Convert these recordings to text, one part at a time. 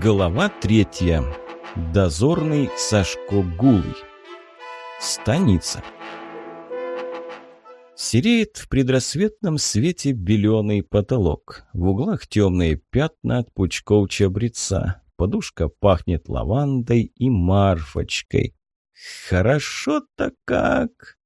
Глава третья. Дозорный Сашко Гулый. Станица. Сереет в предрассветном свете беленый потолок. В углах темные пятна от пучков чабреца. Подушка пахнет лавандой и марфочкой. Хорошо-то как!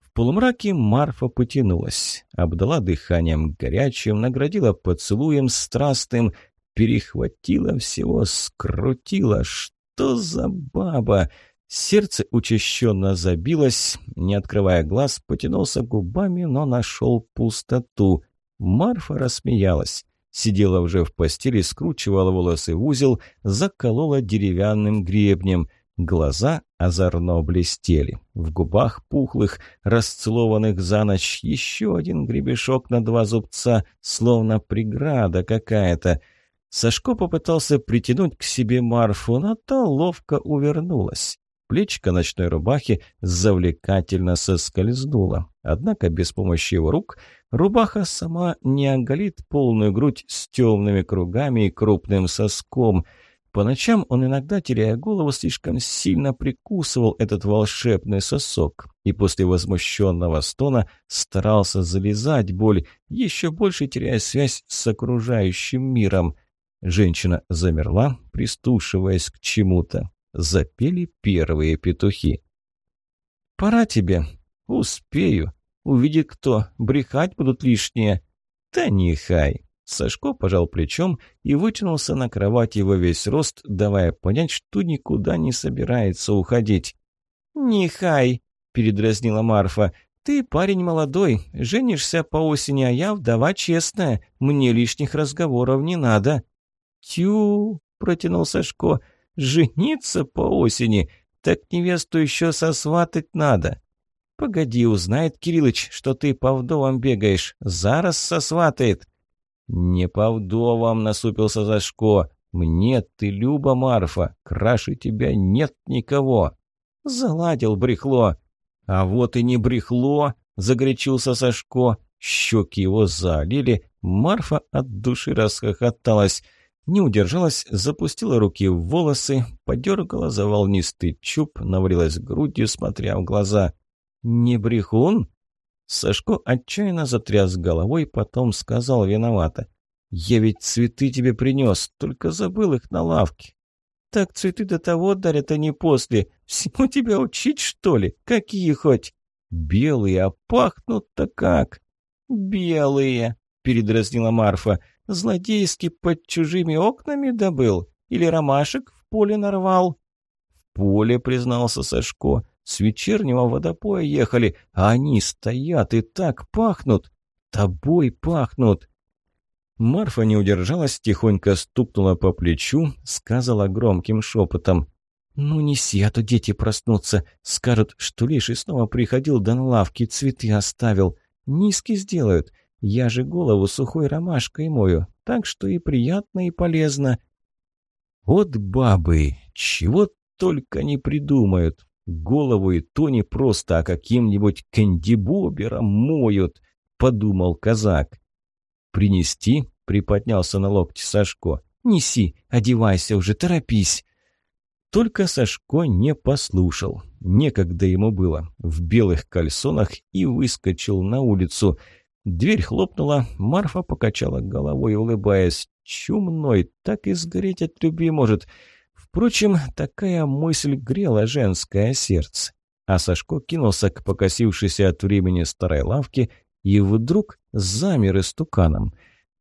В полумраке Марфа потянулась, обдала дыханием горячим, наградила поцелуем страстным, перехватила всего, скрутила. Что за баба? Сердце учащенно забилось, не открывая глаз, потянулся губами, но нашел пустоту. Марфа рассмеялась. Сидела уже в постели, скручивала волосы в узел, заколола деревянным гребнем. Глаза озорно блестели. В губах пухлых, расцелованных за ночь, еще один гребешок на два зубца, словно преграда какая-то — Сашко попытался притянуть к себе Марфу, но та ловко увернулась. Плечко ночной рубахи завлекательно соскользнуло. Однако без помощи его рук рубаха сама не оголит полную грудь с темными кругами и крупным соском. По ночам он иногда, теряя голову, слишком сильно прикусывал этот волшебный сосок и после возмущенного стона старался залезать боль, еще больше теряя связь с окружающим миром – Женщина замерла, пристушиваясь к чему-то. Запели первые петухи. «Пора тебе. Успею. Увидит кто. Брехать будут лишние». «Да не хай». Сашко пожал плечом и вытянулся на кровати во весь рост, давая понять, что никуда не собирается уходить. «Не хай», — передразнила Марфа. «Ты парень молодой, женишься по осени, а я вдова честная. Мне лишних разговоров не надо». «Тю!» – протянул Сашко. «Жениться по осени? Так невесту еще сосватать надо!» «Погоди, узнает Кириллыч, что ты по вдовам бегаешь. Зараз сосватает!» «Не по вдовам!» – насупился Сашко. «Мне ты, Люба Марфа, краше тебя нет никого!» «Заладил брехло!» «А вот и не брехло!» – загорячился Сашко. Щеки его залили, Марфа от души расхохоталась – не удержалась, запустила руки в волосы, подергала за волнистый чуб, навалилась грудью, смотря в глаза. «Не брехун?» Сашко отчаянно затряс головой, потом сказал виновато. «Я ведь цветы тебе принес, только забыл их на лавке». «Так цветы до того дарят, а не после. Всему тебя учить, что ли? Какие хоть?» «Белые, а пахнут-то как?» «Белые», — передразнила Марфа. Злодейски под чужими окнами добыл? Или ромашек в поле нарвал?» «В поле», — признался Сашко. «С вечернего водопоя ехали, а они стоят и так пахнут. Тобой пахнут». Марфа не удержалась, тихонько стукнула по плечу, сказала громким шепотом. «Ну неси, а то дети проснутся. Скажут, что Леший снова приходил, да на лавке цветы оставил. Низкий сделают. Я же голову сухой ромашкой мою, так что и приятно, и полезно. Вот бабы, чего только не придумают. Голову и то не просто, а каким-нибудь кандибобером моют, подумал казак. «Принести?» — приподнялся на локте Сашко. «Неси, одевайся уже, торопись». Только Сашко не послушал. Некогда ему было. В белых кальсонах и выскочил на улицу — Дверь хлопнула, Марфа покачала головой, улыбаясь. Чумной, так и сгореть от любви может. Впрочем, такая мысль грела женское сердце. А Сашко кинулся к покосившейся от времени старой лавке и вдруг замер истуканом.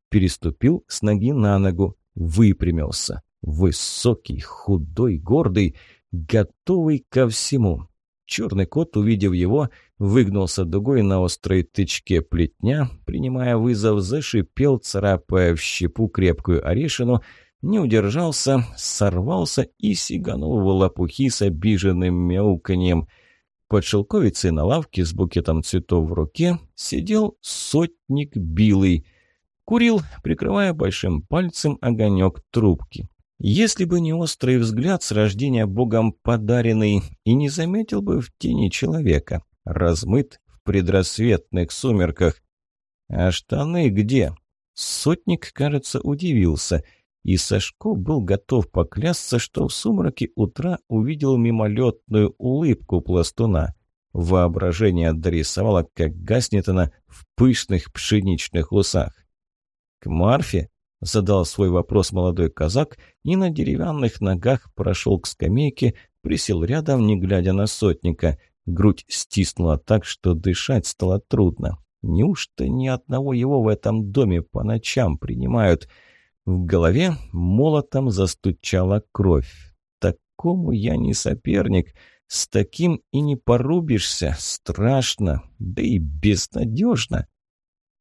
Переступил с ноги на ногу, выпрямился. Высокий, худой, гордый, готовый ко всему. Черный кот, увидев его, выгнулся дугой на острой тычке плетня, принимая вызов, зашипел, царапая в щепу крепкую орешину, не удержался, сорвался и сиганул в лопухи с обиженным мяуканьем. Под шелковицей на лавке с букетом цветов в руке сидел сотник Билый. Курил, прикрывая большим пальцем огонек трубки. Если бы не острый взгляд с рождения Богом подаренный, и не заметил бы в тени человека, размыт в предрассветных сумерках. А штаны где? Сотник, кажется, удивился. и Сашко был готов поклясться, что в сумраке утра увидел мимолетную улыбку пластуна. Воображение дорисовало, как гаснет она в пышных пшеничных усах. «К Марфе?» – задал свой вопрос молодой казак и на деревянных ногах прошел к скамейке, присел рядом, не глядя на сотника. Грудь стиснула так, что дышать стало трудно. Неужто ни одного его в этом доме по ночам принимают – в голове молотом застучала кровь. Такому я не соперник. С таким и не порубишься. Страшно, да и безнадежно.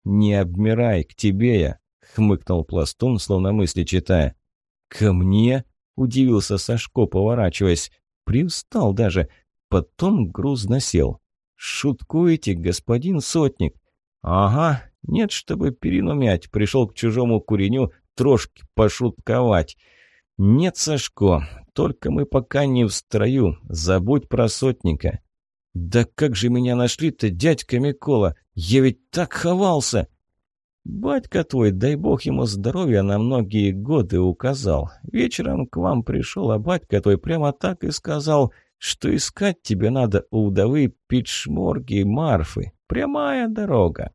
«Не обмирай, к тебе я!» — хмыкнул пластун, словно мысли читая. «Ко мне?» — удивился Сашко, поворачиваясь. Привстал даже. Потом грузно сел. «Шуткуете, господин сотник?» «Ага, нет, чтобы перенумять. Пришел к чужому куреню, трошки пошутковать. Нет, Сашко, только мы пока не в строю, забудь про сотника. Да как же меня нашли-то, дядька Микола? Я ведь так ховался. Батька твой, дай бог ему здоровья, на многие годы указал. Вечером к вам пришел, а батька твой прямо так и сказал, что искать тебе надо у вдовы Питшморги и Марфы. Прямая дорога.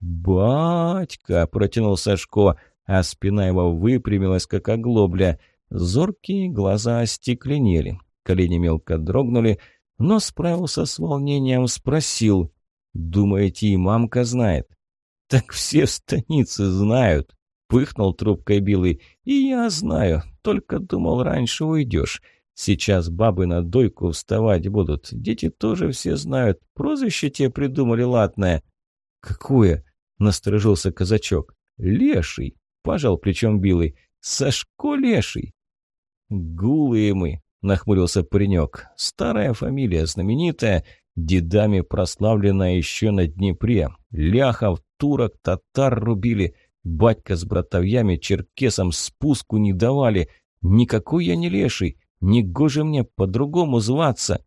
«Батька!» – протянул Сашко – а спина его выпрямилась, как оглобля. Зоркие глаза остекленели, колени мелко дрогнули, но справился с волнением, спросил. «Думаете, и мамка знает?» «Так все в станице знают», — пыхнул трубкой Билый. «И я знаю, только думал, раньше уйдешь. Сейчас бабы на дойку вставать будут. Дети тоже все знают. Прозвище тебе придумали латное». «Какое?» — насторожился казачок. «Леший», Пожал плечом Билый. «Сашко Леший!» «Гулые мы!» – нахмурился паренек. «Старая фамилия, знаменитая, дедами прославленная еще на Днепре. Ляхов, турок, татар рубили. Батька с братовьями черкесам спуску не давали. Никакой я не леший, не гоже мне по-другому зваться.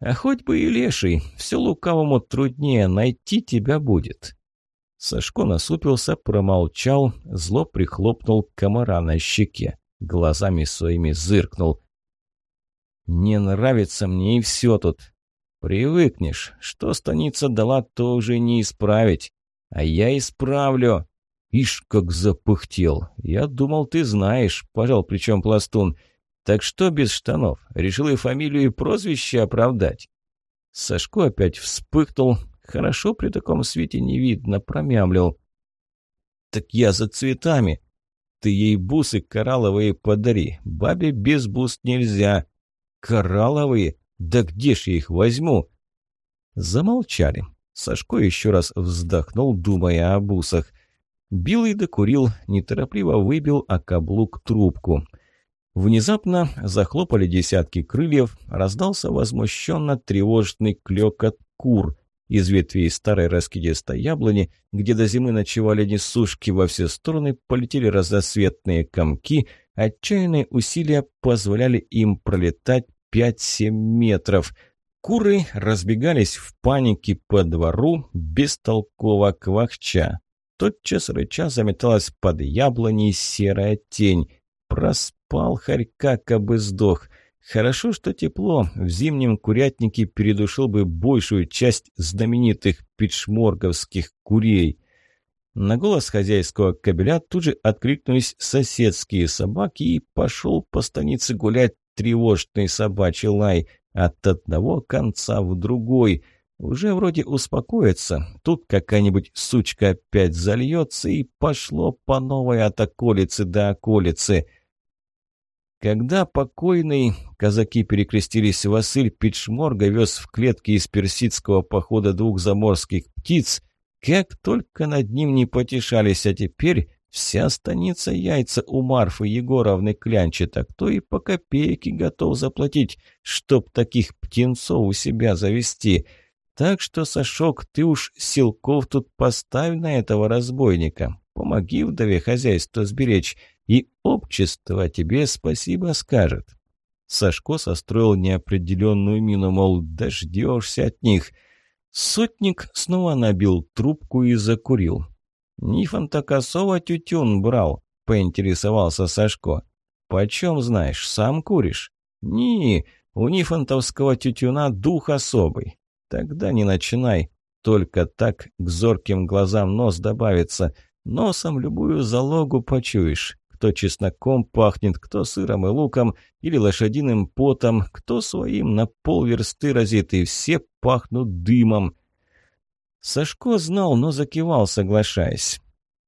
А хоть бы и леший, все лукавому труднее найти тебя будет. Сашко насупился, промолчал, зло прихлопнул комара на щеке. Глазами своими зыркнул. «Не нравится мне и все тут. Привыкнешь. Что станица дала, то уже не исправить. А я исправлю». «Ишь, как запыхтел! Я думал, ты знаешь», – пожал плечом пластун. «Так что без штанов? Решил и фамилию, и прозвище оправдать?» Сашко опять вспыхнул, Хорошо при таком свете не видно, промямлил. «Так я за цветами. Ты ей бусы коралловые подари. Бабе без бус нельзя». «Коралловые? Да где ж я их возьму?» Замолчали. Сашко еще раз вздохнул, думая о бусах. Билый докурил, неторопливо выбил о каблук трубку. Внезапно захлопали десятки крыльев, раздался возмущенно тревожный клёкот кур. Из ветвей старой раскидистой яблони, где до зимы ночевали несушки, во все стороны полетели разноцветные комки, отчаянные усилия позволяли им пролетать 5-7 метров. Куры разбегались в панике по двору, бестолково квахча. Тотчас рыча заметалась под яблоней серая тень. Проспал хорька, кабы сдох. Хорошо, что тепло. В зимнем курятнике передушил бы большую часть знаменитых питшморговских курей. На голос хозяйского кабеля тут же откликнулись соседские собаки и пошел по станице гулять тревожный собачий лай от одного конца в другой. Уже вроде успокоится. Тут какая-нибудь сучка опять зальется и пошло по новой от околицы до околицы – когда покойный, казаки перекрестились, Василь Питшморга вез в клетке из персидского похода двух заморских птиц, как только над ним не потешались, а теперь вся станица яйца у Марфы Егоровны клянчит, а кто и по копейке готов заплатить, чтоб таких птенцов у себя завести. Так что, Сашок, ты уж силков тут поставь на этого разбойника. Помоги вдове хозяйство сберечь, и общество тебе спасибо скажет». Сашко состроил неопределенную мину, мол, дождешься от них. Сотник снова набил трубку и закурил. «Не фантакосова тютюн брал», — поинтересовался Сашко. «Почем знаешь, сам куришь?» «Не, у нифонтовского тютюна дух особый». «Тогда не начинай, только так к зорким глазам нос добавится. Носом любую залогу почуешь. Кто чесноком пахнет, кто сыром и луком, или лошадиным потом, кто своим на полверсты разит, и все пахнут дымом. Сашко знал, но закивал, соглашаясь.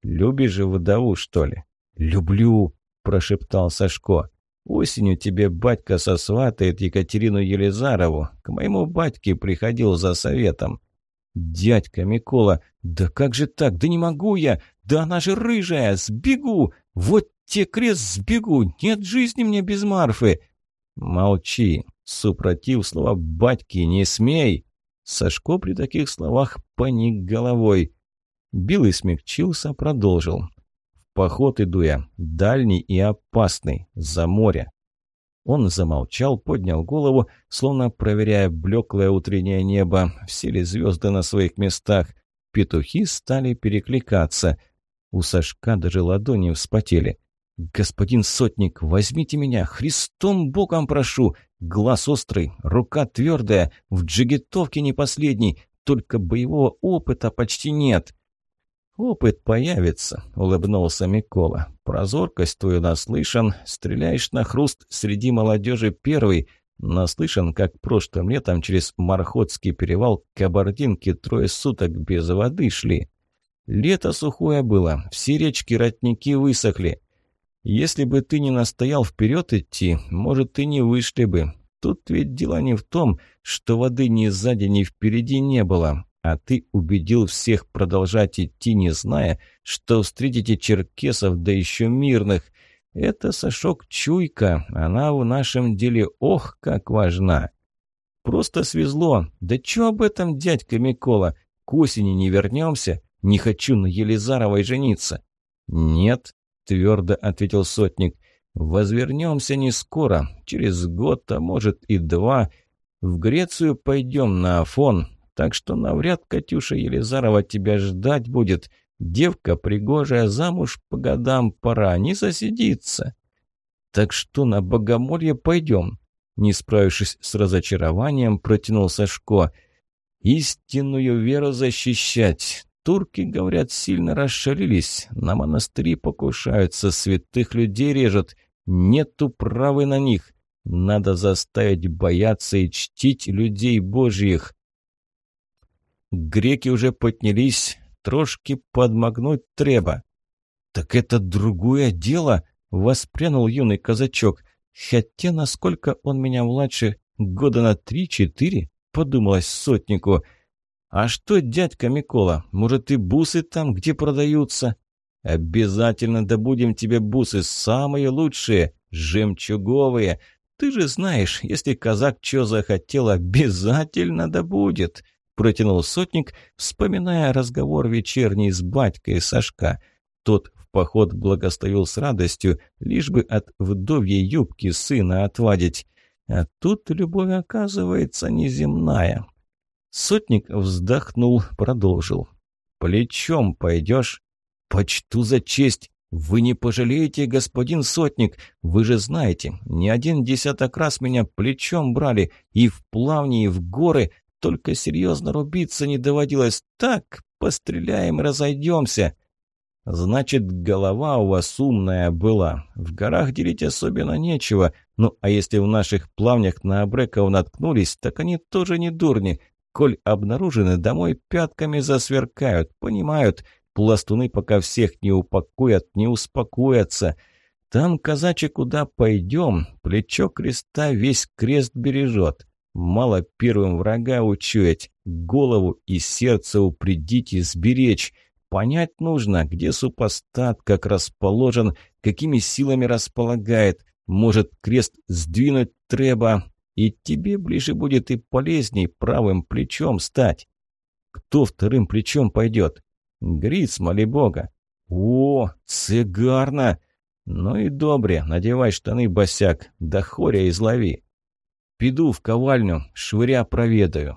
«Любишь же вдову, что ли?» «Люблю», – прошептал Сашко. «Осенью тебе батька сосватает Екатерину Елизарову. К моему батьке приходил за советом». «Дядька Микола, да как же так? Да не могу я! Да она же рыжая! Сбегу! Вот те крест сбегу! Нет жизни мне без Марфы!» «Молчи! Супротив слова батьки не смей!» Сашко при таких словах поник головой. Билый смягчился, продолжил. «В поход иду я, дальний и опасный, за море. Он замолчал, поднял голову, словно проверяя блеклое утреннее небо, все ли звезды на своих местах. Петухи стали перекликаться. У Сашка даже ладони вспотели. «Господин сотник, возьмите меня, Христом Богом прошу! Глаз острый, рука твердая, в джигитовке не последний, только боевого опыта почти нет!» «Опыт появится», — улыбнулся Микола. «Прозоркость твою наслышан, стреляешь на хруст среди молодежи первый. Наслышан, как прошлым летом через Мархотский перевал кабардинки трое суток без воды шли. Лето сухое было, все речки-родники высохли. Если бы ты не настоял вперед идти, может, и не вышли бы. Тут ведь дело не в том, что воды ни сзади, ни впереди не было, а ты убедил всех продолжать идти, не зная, что встретите черкесов, да еще мирных. Это, Сашок, чуйка, она в нашем деле ох, как важна. Просто свезло. Да чё об этом, дядька Микола? К осени не вернемся? Не хочу на Елизаровой жениться. Нет, твердо ответил сотник. Возвернемся не скоро, через год, а может и два. В Грецию пойдем на Афон, так что навряд Катюша Елизарова тебя ждать будет. Девка пригожая, замуж по годам пора, не засидится. Так что на богомолье пойдем? Не справившись с разочарованием, протянул Сашко. Истинную веру защищать. Турки, говорят, сильно расшалились, на монастыри покушаются, святых людей режут. Нету правы на них. Надо заставить бояться и чтить людей божьих. Греки уже поднялись, трошки подмогнуть треба. «Так это другое дело!» — воспрянул юный казачок. «Хотя, насколько он меня младше, года на три-четыре?» — подумалось сотнику. «А что, дядька Микола, может и бусы там, где продаются?» «Обязательно добудем тебе бусы, самые лучшие, жемчуговые. Ты же знаешь, если казак что захотел, обязательно добудет!» протянул сотник, вспоминая разговор вечерний с батькой Сашка. Тот в поход благостоял с радостью, лишь бы от вдовьей юбки сына отвадить. А тут любовь оказывается неземная. Сотник вздохнул, продолжил. «Плечом пойдешь?» «Почту за честь!» «Вы не пожалеете, господин сотник, вы же знаете, не один десяток раз меня плечом брали и в плавни, и в горы, только серьезно рубиться не доводилось. Так, постреляем и разойдемся. Значит, голова у вас умная была. В горах делить особенно нечего. Ну, а если в наших плавнях на обреков наткнулись, так они тоже не дурни. Коль обнаружены, домой пятками засверкают, понимают. Пластуны пока всех не упакуют, не успокоятся. Там, казачи, куда пойдем, плечо креста весь крест бережет. Мало первым врага учуять, голову и сердце упредить и сберечь. Понять нужно, где супостат, как расположен, какими силами располагает. Может, крест сдвинуть треба, и тебе ближе будет и полезней правым плечом стать. Кто вторым плечом пойдет? Гриц, моли бога. О, цыгарно! Ну и добре, надевай штаны, босяк, да хоря излови. Піду в ковальню, швыря проведаю.